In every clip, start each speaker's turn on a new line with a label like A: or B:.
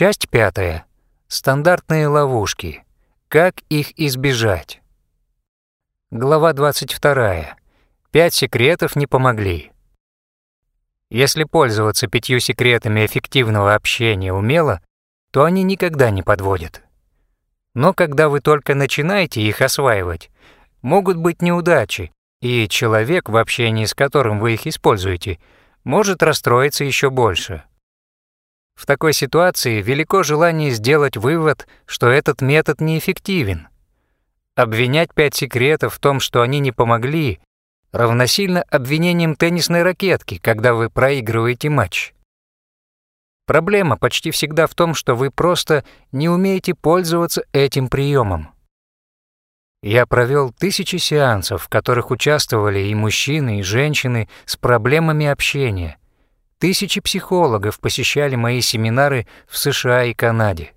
A: Часть пятая. Стандартные ловушки. Как их избежать? Глава 22. Пять секретов не помогли. Если пользоваться пятью секретами эффективного общения умело, то они никогда не подводят. Но когда вы только начинаете их осваивать, могут быть неудачи, и человек, в общении с которым вы их используете, может расстроиться еще больше. В такой ситуации велико желание сделать вывод, что этот метод неэффективен. Обвинять пять секретов в том, что они не помогли, равносильно обвинением теннисной ракетки, когда вы проигрываете матч. Проблема почти всегда в том, что вы просто не умеете пользоваться этим приемом. Я провел тысячи сеансов, в которых участвовали и мужчины, и женщины с проблемами общения. Тысячи психологов посещали мои семинары в США и Канаде.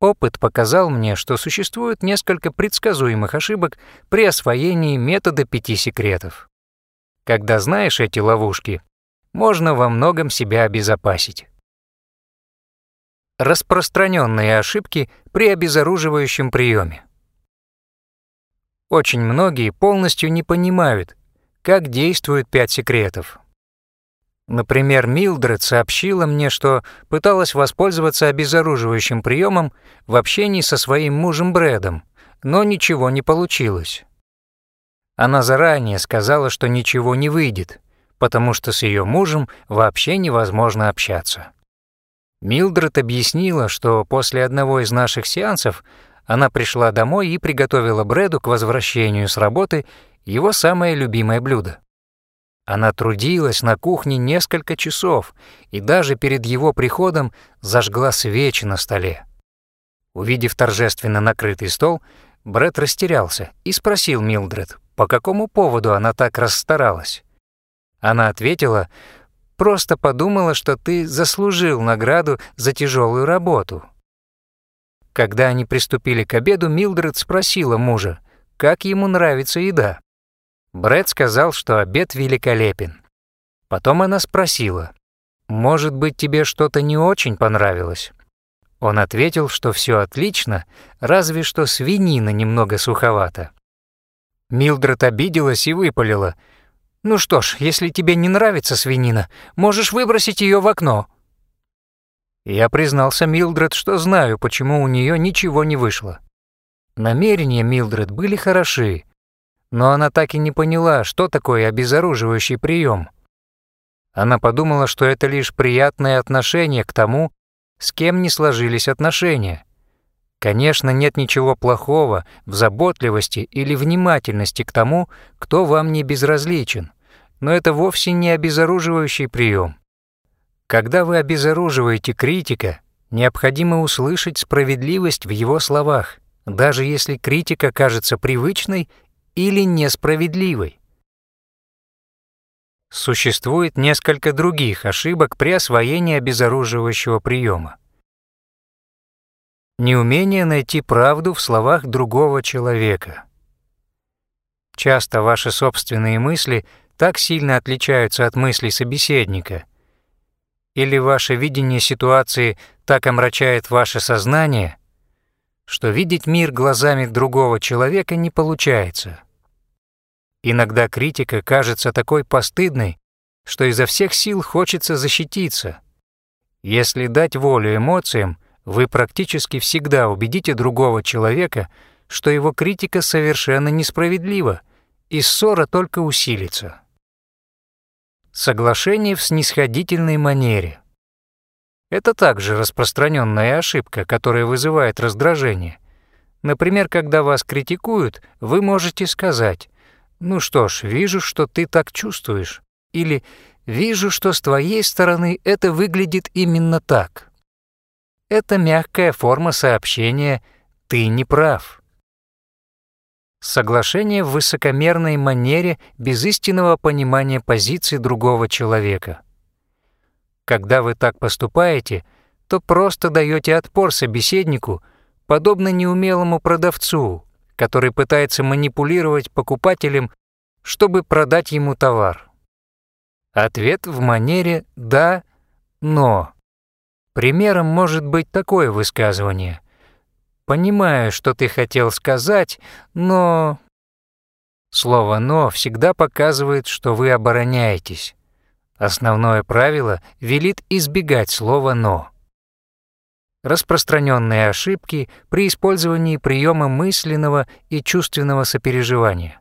A: Опыт показал мне, что существует несколько предсказуемых ошибок при освоении метода пяти секретов. Когда знаешь эти ловушки, можно во многом себя обезопасить. Распространенные ошибки при обезоруживающем приеме. Очень многие полностью не понимают, как действуют пять секретов. Например, Милдред сообщила мне, что пыталась воспользоваться обезоруживающим приемом в общении со своим мужем Брэдом, но ничего не получилось. Она заранее сказала, что ничего не выйдет, потому что с ее мужем вообще невозможно общаться. Милдред объяснила, что после одного из наших сеансов она пришла домой и приготовила Брэду к возвращению с работы его самое любимое блюдо. Она трудилась на кухне несколько часов и даже перед его приходом зажгла свечи на столе. Увидев торжественно накрытый стол, Брэд растерялся и спросил Милдред, по какому поводу она так расстаралась. Она ответила, «Просто подумала, что ты заслужил награду за тяжелую работу». Когда они приступили к обеду, Милдред спросила мужа, как ему нравится еда. Брэд сказал, что обед великолепен. Потом она спросила, «Может быть, тебе что-то не очень понравилось?» Он ответил, что все отлично, разве что свинина немного суховата. Милдред обиделась и выпалила – ну что ж, если тебе не нравится свинина, можешь выбросить ее в окно. Я признался Милдред, что знаю, почему у нее ничего не вышло. Намерения Милдред были хороши, но она так и не поняла, что такое обезоруживающий прием. Она подумала, что это лишь приятное отношение к тому, с кем не сложились отношения. Конечно, нет ничего плохого в заботливости или внимательности к тому, кто вам не безразличен но это вовсе не обезоруживающий прием. Когда вы обезоруживаете критика, необходимо услышать справедливость в его словах, даже если критика кажется привычной или несправедливой. Существует несколько других ошибок при освоении обезоруживающего приема. Неумение найти правду в словах другого человека. Часто ваши собственные мысли – так сильно отличаются от мыслей собеседника? Или ваше видение ситуации так омрачает ваше сознание, что видеть мир глазами другого человека не получается? Иногда критика кажется такой постыдной, что изо всех сил хочется защититься. Если дать волю эмоциям, вы практически всегда убедите другого человека, что его критика совершенно несправедлива, и ссора только усилится. Соглашение в снисходительной манере. Это также распространенная ошибка, которая вызывает раздражение. Например, когда вас критикуют, вы можете сказать «Ну что ж, вижу, что ты так чувствуешь» или «Вижу, что с твоей стороны это выглядит именно так». Это мягкая форма сообщения «ты не прав». Соглашение в высокомерной манере без истинного понимания позиции другого человека. Когда вы так поступаете, то просто даете отпор собеседнику, подобно неумелому продавцу, который пытается манипулировать покупателем, чтобы продать ему товар. Ответ в манере «да, но». Примером может быть такое высказывание. «Понимаю, что ты хотел сказать, но...» Слово «но» всегда показывает, что вы обороняетесь. Основное правило велит избегать слова «но». Распространенные ошибки при использовании приема мысленного и чувственного сопереживания.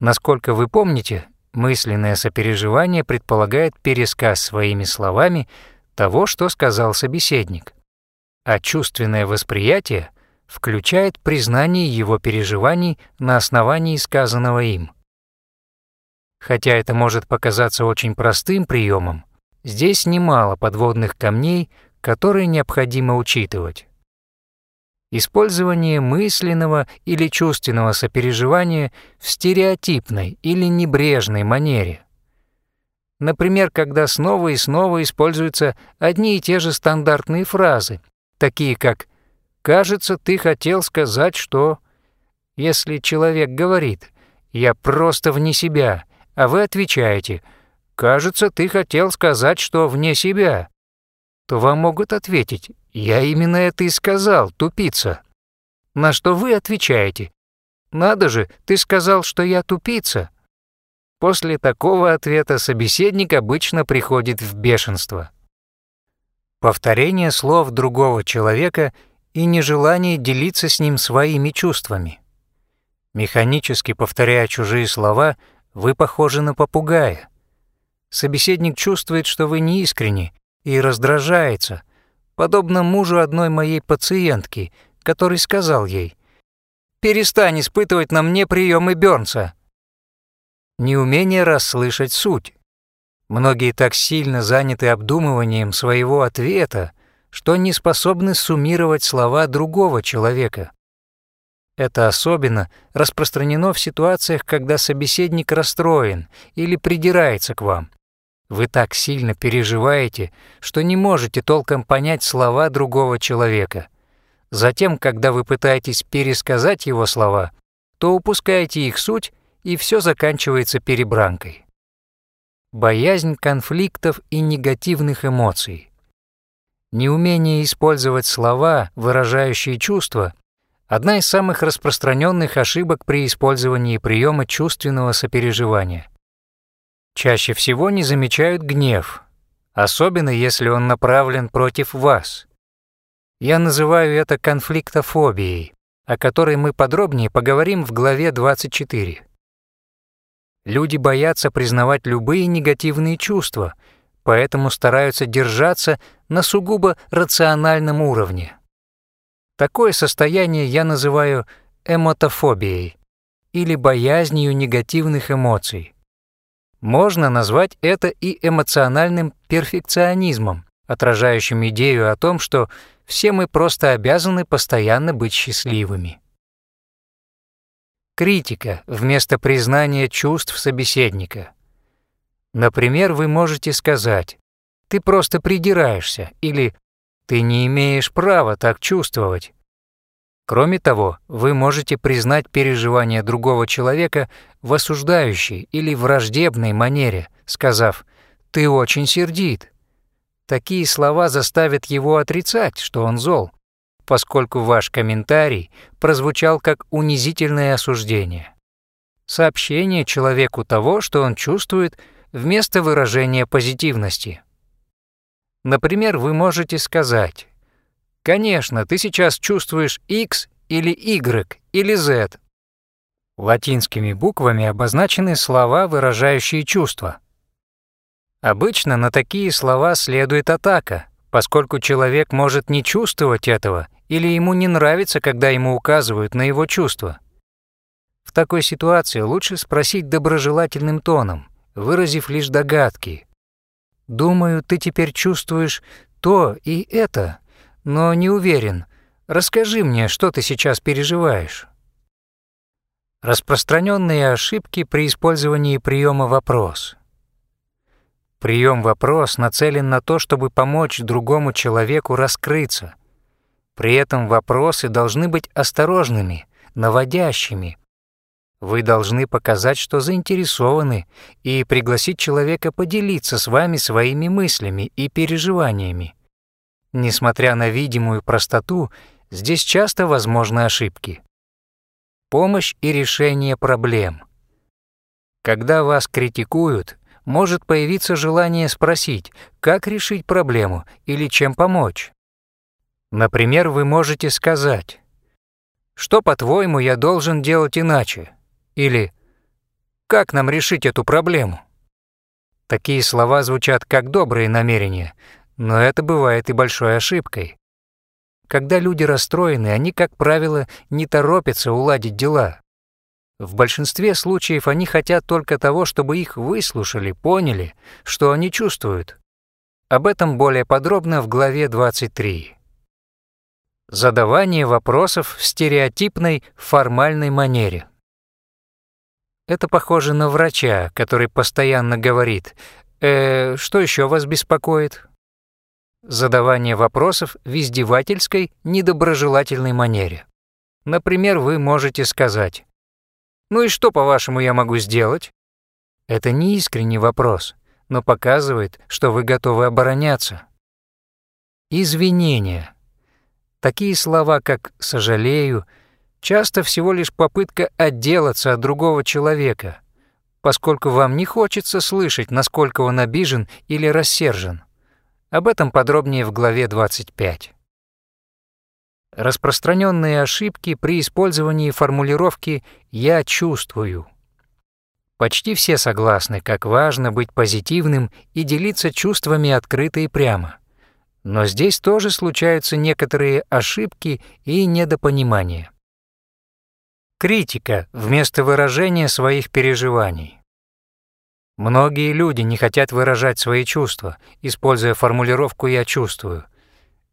A: Насколько вы помните, мысленное сопереживание предполагает пересказ своими словами того, что сказал собеседник, а чувственное восприятие включает признание его переживаний на основании сказанного им. Хотя это может показаться очень простым приемом, здесь немало подводных камней, которые необходимо учитывать. Использование мысленного или чувственного сопереживания в стереотипной или небрежной манере. Например, когда снова и снова используются одни и те же стандартные фразы, такие как «кажется, ты хотел сказать, что...» Если человек говорит «я просто вне себя», а вы отвечаете «кажется, ты хотел сказать, что вне себя», то вам могут ответить «я именно это и сказал, тупица». На что вы отвечаете «надо же, ты сказал, что я тупица». После такого ответа собеседник обычно приходит в бешенство. Повторение слов другого человека и нежелание делиться с ним своими чувствами. Механически повторяя чужие слова, вы похожи на попугая. Собеседник чувствует, что вы неискренни, и раздражается, подобно мужу одной моей пациентки, который сказал ей «Перестань испытывать на мне приемы Бёрнса». Неумение расслышать суть. Многие так сильно заняты обдумыванием своего ответа, что не способны суммировать слова другого человека. Это особенно распространено в ситуациях, когда собеседник расстроен или придирается к вам. Вы так сильно переживаете, что не можете толком понять слова другого человека. Затем, когда вы пытаетесь пересказать его слова, то упускаете их суть, и все заканчивается перебранкой. Боязнь конфликтов и негативных эмоций. Неумение использовать слова, выражающие чувства, одна из самых распространенных ошибок при использовании приема чувственного сопереживания – чаще всего не замечают гнев, особенно если он направлен против вас. Я называю это конфликтофобией, о которой мы подробнее поговорим в главе 24. Люди боятся признавать любые негативные чувства, поэтому стараются держаться на сугубо рациональном уровне. Такое состояние я называю эмотофобией или боязнью негативных эмоций. Можно назвать это и эмоциональным перфекционизмом, отражающим идею о том, что все мы просто обязаны постоянно быть счастливыми. Критика вместо признания чувств собеседника. Например, вы можете сказать «ты просто придираешься» или «ты не имеешь права так чувствовать». Кроме того, вы можете признать переживания другого человека в осуждающей или враждебной манере, сказав «ты очень сердит». Такие слова заставят его отрицать, что он зол, поскольку ваш комментарий прозвучал как унизительное осуждение. Сообщение человеку того, что он чувствует, вместо выражения позитивности. Например, вы можете сказать Конечно, ты сейчас чувствуешь X или Y или Z. Латинскими буквами обозначены слова, выражающие чувства. Обычно на такие слова следует атака, поскольку человек может не чувствовать этого или ему не нравится, когда ему указывают на его чувства. В такой ситуации лучше спросить доброжелательным тоном, выразив лишь догадки. «Думаю, ты теперь чувствуешь то и это», но не уверен. Расскажи мне, что ты сейчас переживаешь. Распространенные ошибки при использовании приема «вопрос». Прием «вопрос» нацелен на то, чтобы помочь другому человеку раскрыться. При этом вопросы должны быть осторожными, наводящими. Вы должны показать, что заинтересованы, и пригласить человека поделиться с вами своими мыслями и переживаниями. Несмотря на видимую простоту, здесь часто возможны ошибки. Помощь и решение проблем. Когда вас критикуют, может появиться желание спросить, как решить проблему или чем помочь. Например, вы можете сказать, «Что, по-твоему, я должен делать иначе?» или «Как нам решить эту проблему?» Такие слова звучат как добрые намерения, но это бывает и большой ошибкой. Когда люди расстроены, они, как правило, не торопятся уладить дела. В большинстве случаев они хотят только того, чтобы их выслушали, поняли, что они чувствуют. Об этом более подробно в главе 23. Задавание вопросов в стереотипной формальной манере. Это похоже на врача, который постоянно говорит «Э, что еще вас беспокоит?» Задавание вопросов в издевательской, недоброжелательной манере. Например, вы можете сказать «Ну и что, по-вашему, я могу сделать?» Это не искренний вопрос, но показывает, что вы готовы обороняться. Извинения. Такие слова, как «сожалею», часто всего лишь попытка отделаться от другого человека, поскольку вам не хочется слышать, насколько он обижен или рассержен. Об этом подробнее в главе 25. Распространенные ошибки при использовании формулировки «я чувствую». Почти все согласны, как важно быть позитивным и делиться чувствами открыто и прямо. Но здесь тоже случаются некоторые ошибки и недопонимания. Критика вместо выражения своих переживаний. Многие люди не хотят выражать свои чувства, используя формулировку «я чувствую»,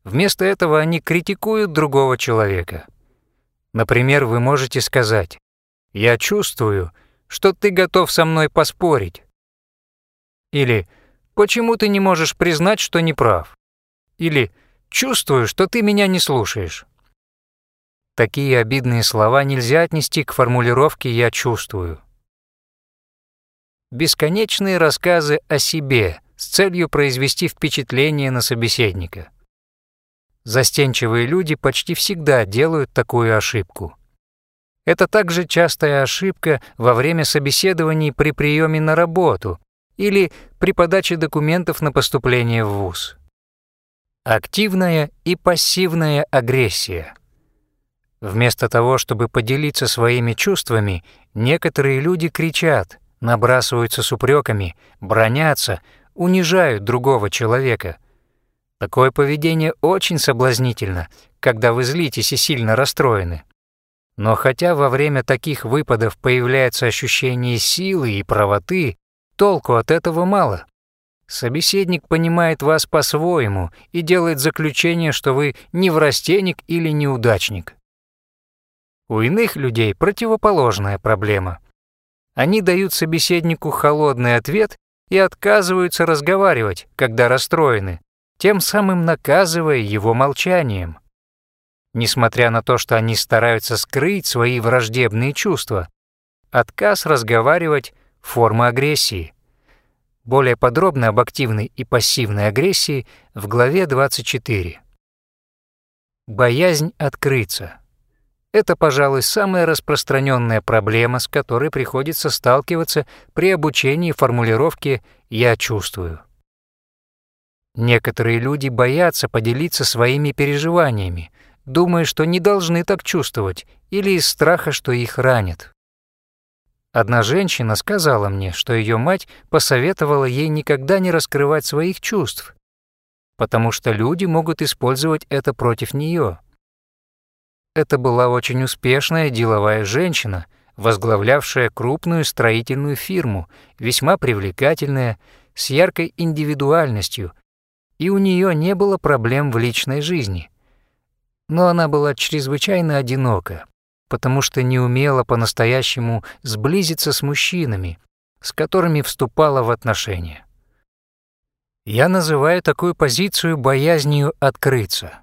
A: Вместо этого они критикуют другого человека. Например, вы можете сказать «Я чувствую, что ты готов со мной поспорить». Или «Почему ты не можешь признать, что не прав?» Или «Чувствую, что ты меня не слушаешь». Такие обидные слова нельзя отнести к формулировке «я чувствую». Бесконечные рассказы о себе с целью произвести впечатление на собеседника – Застенчивые люди почти всегда делают такую ошибку. Это также частая ошибка во время собеседований при приеме на работу или при подаче документов на поступление в ВУЗ. Активная и пассивная агрессия. Вместо того, чтобы поделиться своими чувствами, некоторые люди кричат, набрасываются с упреками, бронятся, унижают другого человека – Такое поведение очень соблазнительно, когда вы злитесь и сильно расстроены. Но хотя во время таких выпадов появляется ощущение силы и правоты, толку от этого мало. Собеседник понимает вас по-своему и делает заключение, что вы неврастенник или неудачник. У иных людей противоположная проблема. Они дают собеседнику холодный ответ и отказываются разговаривать, когда расстроены, тем самым наказывая его молчанием. Несмотря на то, что они стараются скрыть свои враждебные чувства, отказ разговаривать — форма агрессии. Более подробно об активной и пассивной агрессии в главе 24. Боязнь открыться. Это, пожалуй, самая распространенная проблема, с которой приходится сталкиваться при обучении формулировки «я чувствую». Некоторые люди боятся поделиться своими переживаниями, думая, что не должны так чувствовать, или из страха, что их ранят. Одна женщина сказала мне, что ее мать посоветовала ей никогда не раскрывать своих чувств, потому что люди могут использовать это против нее. Это была очень успешная деловая женщина, возглавлявшая крупную строительную фирму, весьма привлекательная, с яркой индивидуальностью – и у нее не было проблем в личной жизни. Но она была чрезвычайно одинока, потому что не умела по-настоящему сблизиться с мужчинами, с которыми вступала в отношения. Я называю такую позицию боязнью открыться.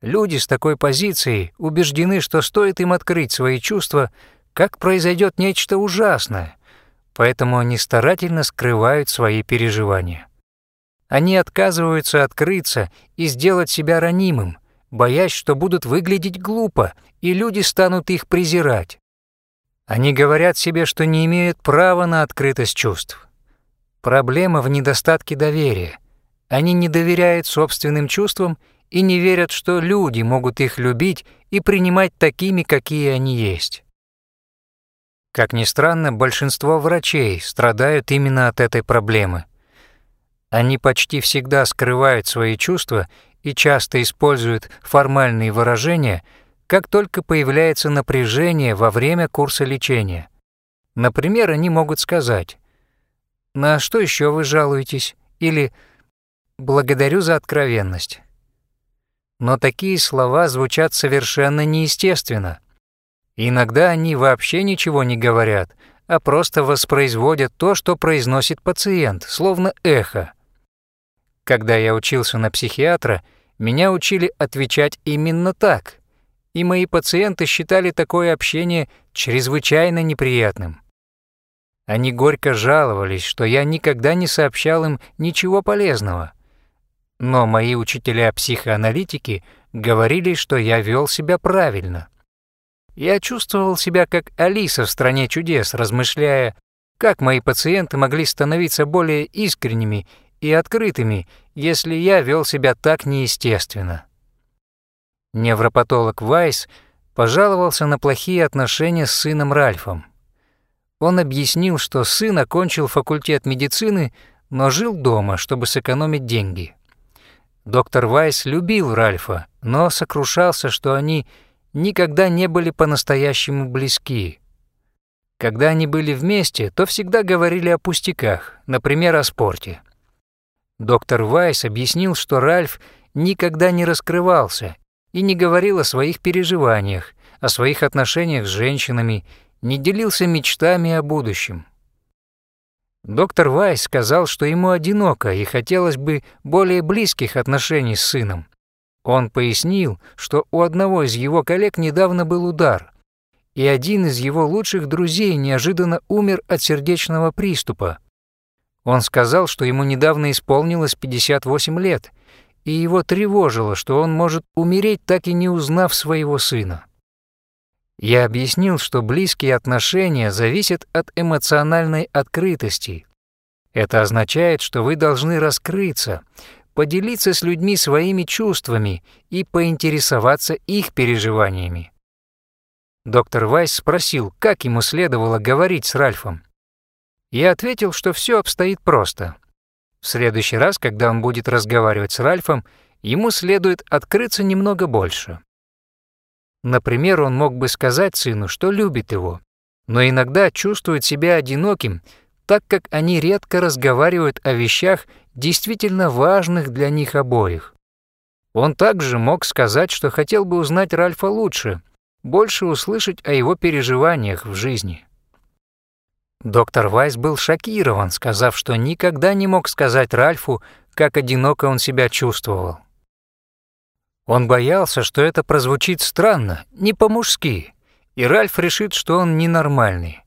A: Люди с такой позицией убеждены, что стоит им открыть свои чувства, как произойдет нечто ужасное, поэтому они старательно скрывают свои переживания. Они отказываются открыться и сделать себя ранимым, боясь, что будут выглядеть глупо, и люди станут их презирать. Они говорят себе, что не имеют права на открытость чувств. Проблема в недостатке доверия. Они не доверяют собственным чувствам и не верят, что люди могут их любить и принимать такими, какие они есть. Как ни странно, большинство врачей страдают именно от этой проблемы. Они почти всегда скрывают свои чувства и часто используют формальные выражения, как только появляется напряжение во время курса лечения. Например, они могут сказать «На что еще вы жалуетесь?» или «Благодарю за откровенность». Но такие слова звучат совершенно неестественно. Иногда они вообще ничего не говорят, а просто воспроизводят то, что произносит пациент, словно эхо. Когда я учился на психиатра, меня учили отвечать именно так, и мои пациенты считали такое общение чрезвычайно неприятным. Они горько жаловались, что я никогда не сообщал им ничего полезного. Но мои учителя-психоаналитики говорили, что я вел себя правильно. Я чувствовал себя как Алиса в «Стране чудес», размышляя, как мои пациенты могли становиться более искренними и открытыми, если я вел себя так неестественно. Невропатолог Вайс пожаловался на плохие отношения с сыном Ральфом. Он объяснил, что сын окончил факультет медицины, но жил дома, чтобы сэкономить деньги. Доктор Вайс любил Ральфа, но сокрушался, что они никогда не были по-настоящему близки. Когда они были вместе, то всегда говорили о пустяках, например, о спорте. Доктор Вайс объяснил, что Ральф никогда не раскрывался и не говорил о своих переживаниях, о своих отношениях с женщинами, не делился мечтами о будущем. Доктор Вайс сказал, что ему одиноко и хотелось бы более близких отношений с сыном. Он пояснил, что у одного из его коллег недавно был удар, и один из его лучших друзей неожиданно умер от сердечного приступа. Он сказал, что ему недавно исполнилось 58 лет, и его тревожило, что он может умереть, так и не узнав своего сына. Я объяснил, что близкие отношения зависят от эмоциональной открытости. Это означает, что вы должны раскрыться, поделиться с людьми своими чувствами и поинтересоваться их переживаниями. Доктор Вайс спросил, как ему следовало говорить с Ральфом. Я ответил, что все обстоит просто. В следующий раз, когда он будет разговаривать с Ральфом, ему следует открыться немного больше. Например, он мог бы сказать сыну, что любит его, но иногда чувствует себя одиноким, так как они редко разговаривают о вещах, действительно важных для них обоих. Он также мог сказать, что хотел бы узнать Ральфа лучше, больше услышать о его переживаниях в жизни. Доктор Вайс был шокирован, сказав, что никогда не мог сказать Ральфу, как одиноко он себя чувствовал. Он боялся, что это прозвучит странно, не по-мужски, и Ральф решит, что он ненормальный.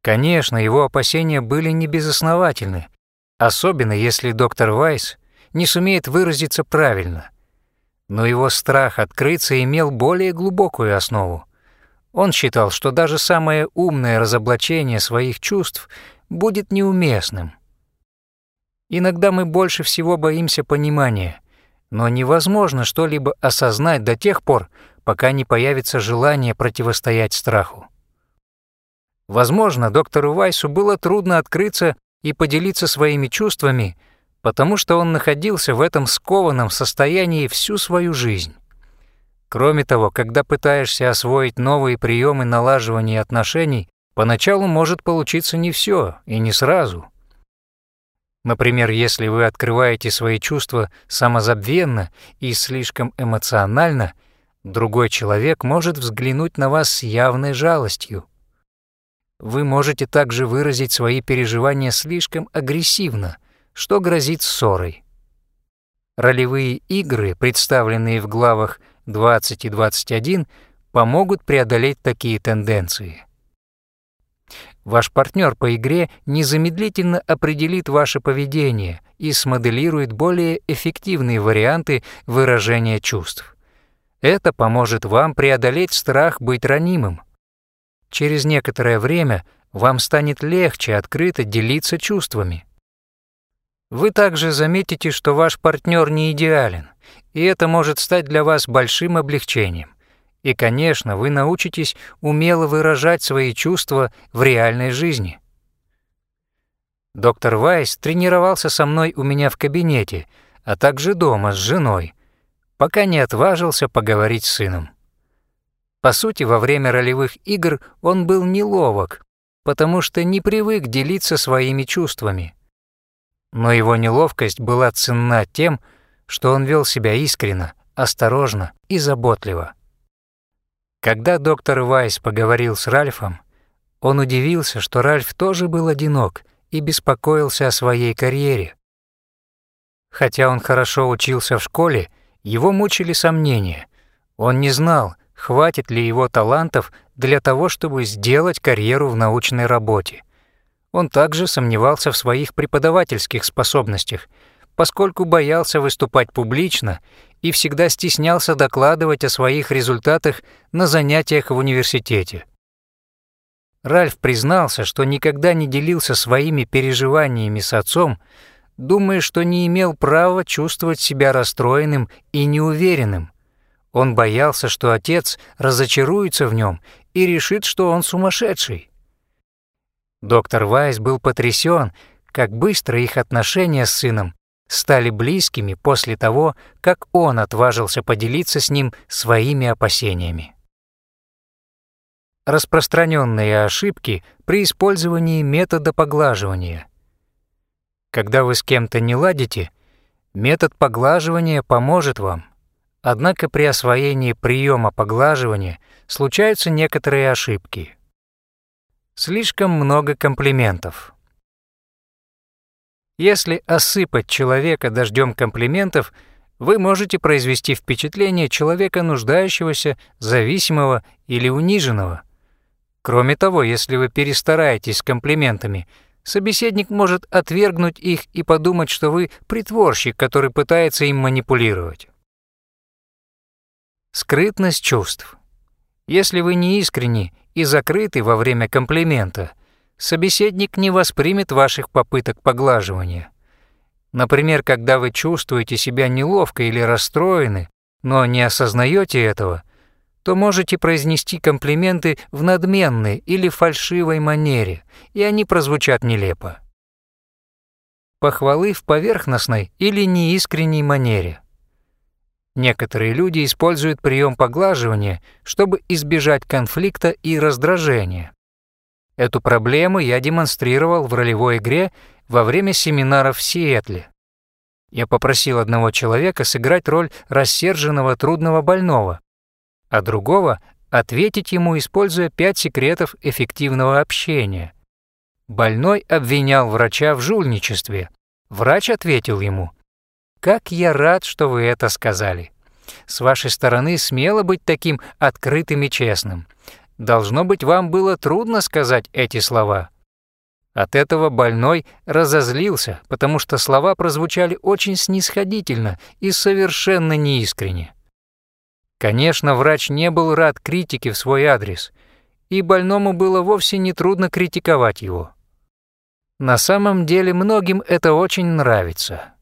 A: Конечно, его опасения были не безосновательны, особенно если доктор Вайс не сумеет выразиться правильно. Но его страх открыться имел более глубокую основу. Он считал, что даже самое умное разоблачение своих чувств будет неуместным. Иногда мы больше всего боимся понимания, но невозможно что-либо осознать до тех пор, пока не появится желание противостоять страху. Возможно, доктору Вайсу было трудно открыться и поделиться своими чувствами, потому что он находился в этом скованном состоянии всю свою жизнь. Кроме того, когда пытаешься освоить новые приемы налаживания отношений, поначалу может получиться не все и не сразу. Например, если вы открываете свои чувства самозабвенно и слишком эмоционально, другой человек может взглянуть на вас с явной жалостью. Вы можете также выразить свои переживания слишком агрессивно, что грозит ссорой. Ролевые игры, представленные в главах 20 и 21 помогут преодолеть такие тенденции. Ваш партнер по игре незамедлительно определит ваше поведение и смоделирует более эффективные варианты выражения чувств. Это поможет вам преодолеть страх быть ранимым. Через некоторое время вам станет легче открыто делиться чувствами. Вы также заметите, что ваш партнер не идеален, и это может стать для вас большим облегчением. И, конечно, вы научитесь умело выражать свои чувства в реальной жизни. Доктор Вайс тренировался со мной у меня в кабинете, а также дома с женой, пока не отважился поговорить с сыном. По сути, во время ролевых игр он был неловок, потому что не привык делиться своими чувствами. Но его неловкость была ценна тем, что он вел себя искренно, осторожно и заботливо. Когда доктор Вайс поговорил с Ральфом, он удивился, что Ральф тоже был одинок и беспокоился о своей карьере. Хотя он хорошо учился в школе, его мучили сомнения. Он не знал, хватит ли его талантов для того, чтобы сделать карьеру в научной работе. Он также сомневался в своих преподавательских способностях, поскольку боялся выступать публично и всегда стеснялся докладывать о своих результатах на занятиях в университете. Ральф признался, что никогда не делился своими переживаниями с отцом, думая, что не имел права чувствовать себя расстроенным и неуверенным. Он боялся, что отец разочаруется в нем и решит, что он сумасшедший. Доктор Вайс был потрясен, как быстро их отношения с сыном стали близкими после того, как он отважился поделиться с ним своими опасениями. Распространенные ошибки при использовании метода поглаживания. Когда вы с кем-то не ладите, метод поглаживания поможет вам. Однако при освоении приема поглаживания случаются некоторые ошибки. Слишком много комплиментов. Если осыпать человека дождем комплиментов, вы можете произвести впечатление человека нуждающегося, зависимого или униженного. Кроме того, если вы перестараетесь с комплиментами – собеседник может отвергнуть их и подумать, что вы притворщик, который пытается им манипулировать. Скрытность чувств. Если вы не искренни и закрыты во время комплимента, собеседник не воспримет ваших попыток поглаживания. Например, когда вы чувствуете себя неловко или расстроены, но не осознаете этого, то можете произнести комплименты в надменной или фальшивой манере, и они прозвучат нелепо. Похвалы в поверхностной или неискренней манере. Некоторые люди используют прием поглаживания, чтобы избежать конфликта и раздражения. Эту проблему я демонстрировал в ролевой игре во время семинара в Сиэтле. Я попросил одного человека сыграть роль рассерженного трудного больного, а другого ответить ему, используя пять секретов эффективного общения. Больной обвинял врача в жульничестве. Врач ответил ему, «Как я рад, что вы это сказали. С вашей стороны смело быть таким открытым и честным. Должно быть, вам было трудно сказать эти слова». От этого больной разозлился, потому что слова прозвучали очень снисходительно и совершенно неискренне. Конечно, врач не был рад критике в свой адрес, и больному было вовсе не трудно критиковать его. На самом деле многим это очень нравится.